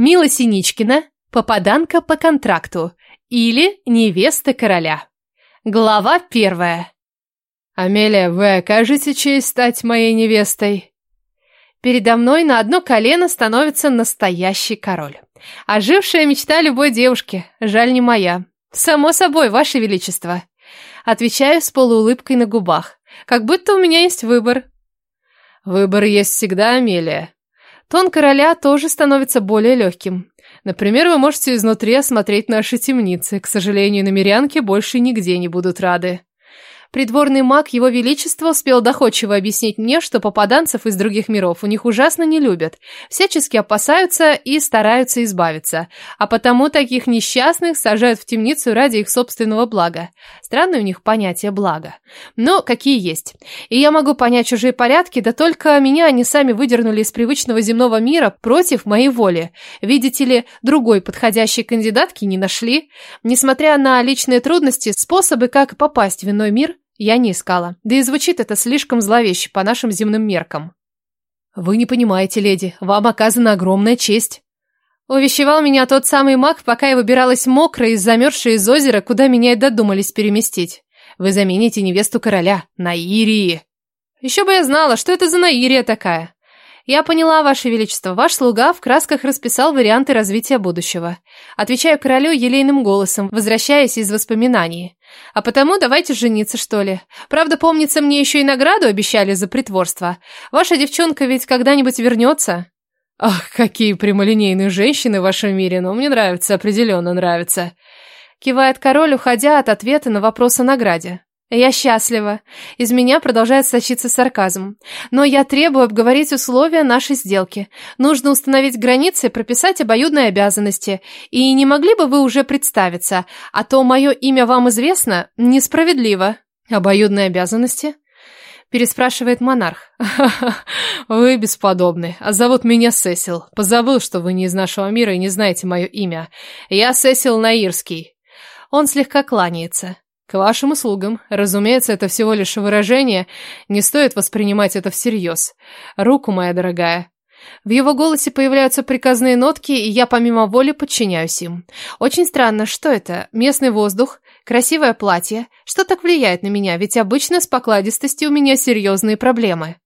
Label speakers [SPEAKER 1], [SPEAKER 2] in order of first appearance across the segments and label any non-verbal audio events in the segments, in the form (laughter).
[SPEAKER 1] Мила Синичкина, попаданка по контракту или невеста короля. Глава первая.
[SPEAKER 2] Амелия, вы окажете честь стать моей невестой?
[SPEAKER 1] Передо мной на одно колено становится настоящий король. Ожившая мечта любой девушки, жаль не моя. Само собой, ваше величество. Отвечаю с полуулыбкой на губах, как будто у меня есть выбор.
[SPEAKER 2] Выбор есть всегда, Амелия.
[SPEAKER 1] Тон короля тоже становится более легким.
[SPEAKER 2] Например, вы можете изнутри осмотреть наши темницы. К сожалению, намерянки больше нигде не будут рады.
[SPEAKER 1] Придворный маг Его Величества успел доходчиво объяснить мне, что попаданцев из других миров у них ужасно не любят, всячески опасаются и стараются избавиться, а потому таких несчастных сажают в темницу ради их собственного блага. Странное у них понятие блага. Но какие есть. И я могу понять чужие порядки, да только меня они сами выдернули из привычного земного мира против моей воли. Видите ли, другой подходящей кандидатки не нашли. Несмотря на личные трудности, способы, как попасть в иной мир, я не искала. Да и звучит это слишком зловеще по нашим земным меркам.
[SPEAKER 2] Вы не понимаете, леди, вам оказана огромная честь.
[SPEAKER 1] Увещевал меня тот самый маг, пока я выбиралась мокрая и замерзшая из озера, куда меня и додумались переместить. Вы замените невесту короля, Наирии. Еще бы я знала, что это за Наирия такая. «Я поняла, Ваше Величество. Ваш слуга в красках расписал варианты развития будущего. Отвечаю королю елейным голосом, возвращаясь из воспоминаний. А потому давайте жениться, что ли. Правда, помнится, мне еще и награду обещали за притворство. Ваша девчонка ведь когда-нибудь вернется?»
[SPEAKER 2] «Ах, какие прямолинейные женщины в вашем мире, но мне нравится, определенно нравится».
[SPEAKER 1] Кивает король, уходя от ответа на вопрос о награде. Я счастлива. Из меня продолжает сочиться сарказм. Но я требую обговорить условия нашей сделки. Нужно установить границы, прописать обоюдные обязанности. И не могли бы вы уже представиться? А то мое имя вам известно несправедливо.
[SPEAKER 2] Обоюдные обязанности?
[SPEAKER 1] Переспрашивает монарх. (laughs)
[SPEAKER 2] Вы бесподобны. А зовут меня Сесил. Позабыл, что вы не из нашего мира и не знаете мое имя. Я Сесил Наирский.
[SPEAKER 1] Он слегка кланяется.
[SPEAKER 2] К вашим услугам. Разумеется, это всего лишь выражение. Не стоит воспринимать это всерьез. Руку, моя дорогая.
[SPEAKER 1] В его голосе появляются приказные нотки, и я помимо воли подчиняюсь им. Очень странно, что это? Местный воздух? Красивое платье? Что так влияет на меня? Ведь обычно с покладистостью у меня серьезные проблемы.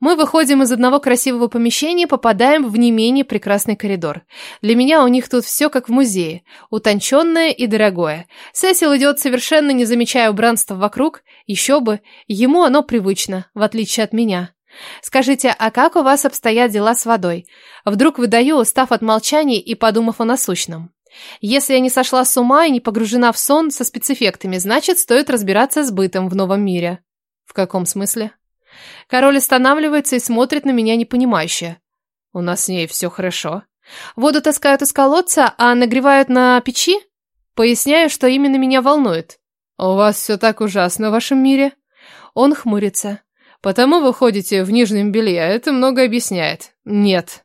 [SPEAKER 1] Мы выходим из одного красивого помещения попадаем в не менее прекрасный коридор. Для меня у них тут все как в музее, утонченное и дорогое. Сесил идет совершенно не замечая убранства вокруг, еще бы, ему оно привычно, в отличие от меня. Скажите, а как у вас обстоят дела с водой? Вдруг выдаю, устав от молчаний и подумав о насущном. Если я не сошла с ума и не погружена в сон со спецэффектами, значит, стоит разбираться с бытом в новом мире.
[SPEAKER 2] В каком смысле?
[SPEAKER 1] Король останавливается и смотрит на меня непонимающе.
[SPEAKER 2] У нас с ней все хорошо.
[SPEAKER 1] Воду таскают из колодца, а нагревают на печи? Поясняю, что именно меня волнует.
[SPEAKER 2] У вас все так ужасно в вашем мире?
[SPEAKER 1] Он хмурится.
[SPEAKER 2] Потому вы ходите в нижнем белье, это много объясняет. Нет.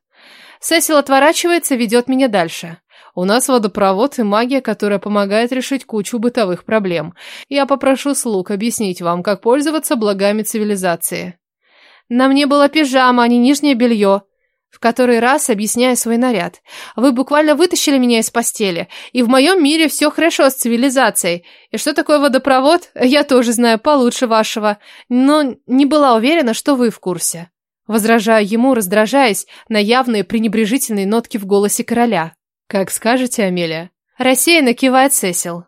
[SPEAKER 1] Сесил отворачивается, ведет меня дальше.
[SPEAKER 2] У нас водопровод и магия, которая помогает решить кучу бытовых проблем. Я попрошу слуг объяснить вам, как пользоваться благами цивилизации.
[SPEAKER 1] На мне была пижама, а не нижнее белье. В который раз объясняю свой наряд. Вы буквально вытащили меня из постели. И в моем мире все хорошо с цивилизацией. И что такое водопровод, я тоже знаю получше вашего. Но не была уверена, что вы в курсе. Возражаю ему, раздражаясь на явные пренебрежительные нотки в голосе короля.
[SPEAKER 2] «Как скажете, Амелия».
[SPEAKER 1] Рассеянно кивает Сесил.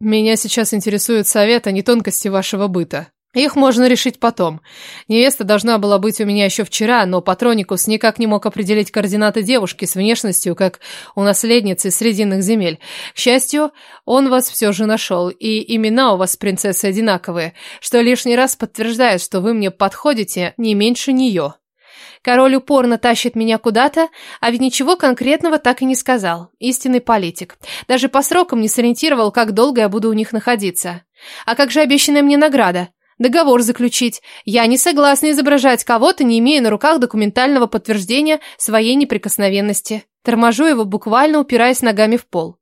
[SPEAKER 2] «Меня сейчас интересует совет, а не тонкости вашего быта. Их можно решить потом. Невеста должна была быть у меня еще вчера, но Патроникус никак не мог определить координаты девушки с внешностью, как у наследницы Срединных земель. К счастью, он вас все же нашел, и имена у вас, принцессы, одинаковые, что лишний раз подтверждает, что вы мне подходите не меньше нее».
[SPEAKER 1] Король упорно тащит меня куда-то, а ведь ничего конкретного так и не сказал. Истинный политик. Даже по срокам не сориентировал, как долго я буду у них находиться. А как же обещанная мне награда? Договор заключить. Я не согласна изображать кого-то, не имея на руках документального подтверждения своей неприкосновенности. Торможу его, буквально упираясь ногами в пол.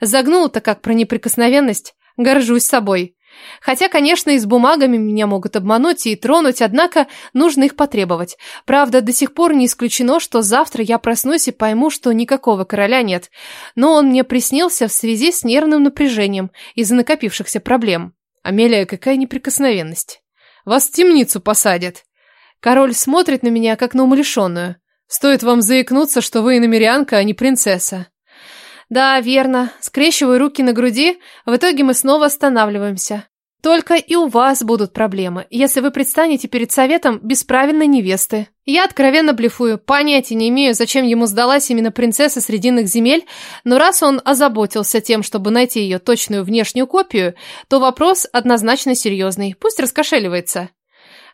[SPEAKER 1] Загнул-то как про неприкосновенность. Горжусь собой. Хотя, конечно, и с бумагами меня могут обмануть и тронуть, однако нужно их потребовать. Правда, до сих пор не исключено, что завтра я проснусь и пойму, что никакого короля нет. Но он мне приснился в связи с нервным напряжением из-за накопившихся проблем. Амелия, какая неприкосновенность. Вас в темницу посадят. Король смотрит на меня, как на умалишенную. Стоит вам заикнуться, что вы иномерянка, а не принцесса. Да, верно. Скрещиваю руки на груди, в итоге мы снова останавливаемся. Только и у вас будут проблемы, если вы предстанете перед советом без правильной невесты. Я откровенно блефую, понятия не имею, зачем ему сдалась именно принцесса Срединных земель, но раз он озаботился тем, чтобы найти ее точную внешнюю копию, то вопрос однозначно серьезный, пусть раскошеливается.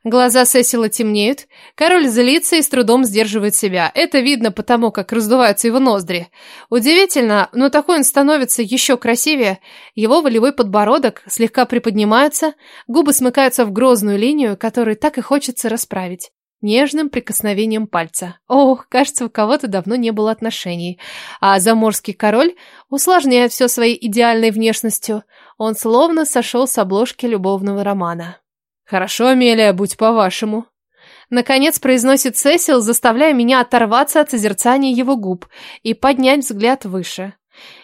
[SPEAKER 1] Глаза Сесила темнеют. Король злится и с трудом сдерживает себя. Это видно потому, как раздуваются его ноздри. Удивительно, но такой он становится еще красивее. Его волевой подбородок слегка приподнимается, губы смыкаются в грозную линию, которую так и хочется расправить. Нежным прикосновением пальца. Ох, кажется, у кого-то давно не было отношений. А заморский король усложняет все своей идеальной внешностью. Он словно сошел с обложки любовного романа. «Хорошо, Амелия, будь по-вашему». Наконец произносит Сесил, заставляя меня оторваться от созерцания его губ и поднять взгляд выше.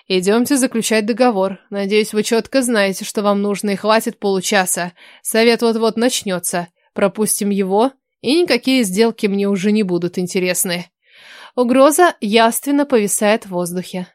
[SPEAKER 1] «Идемте заключать договор. Надеюсь, вы четко знаете, что вам нужно, и хватит получаса. Совет вот-вот начнется. Пропустим его, и никакие сделки мне уже не будут интересны». Угроза явственно повисает в воздухе.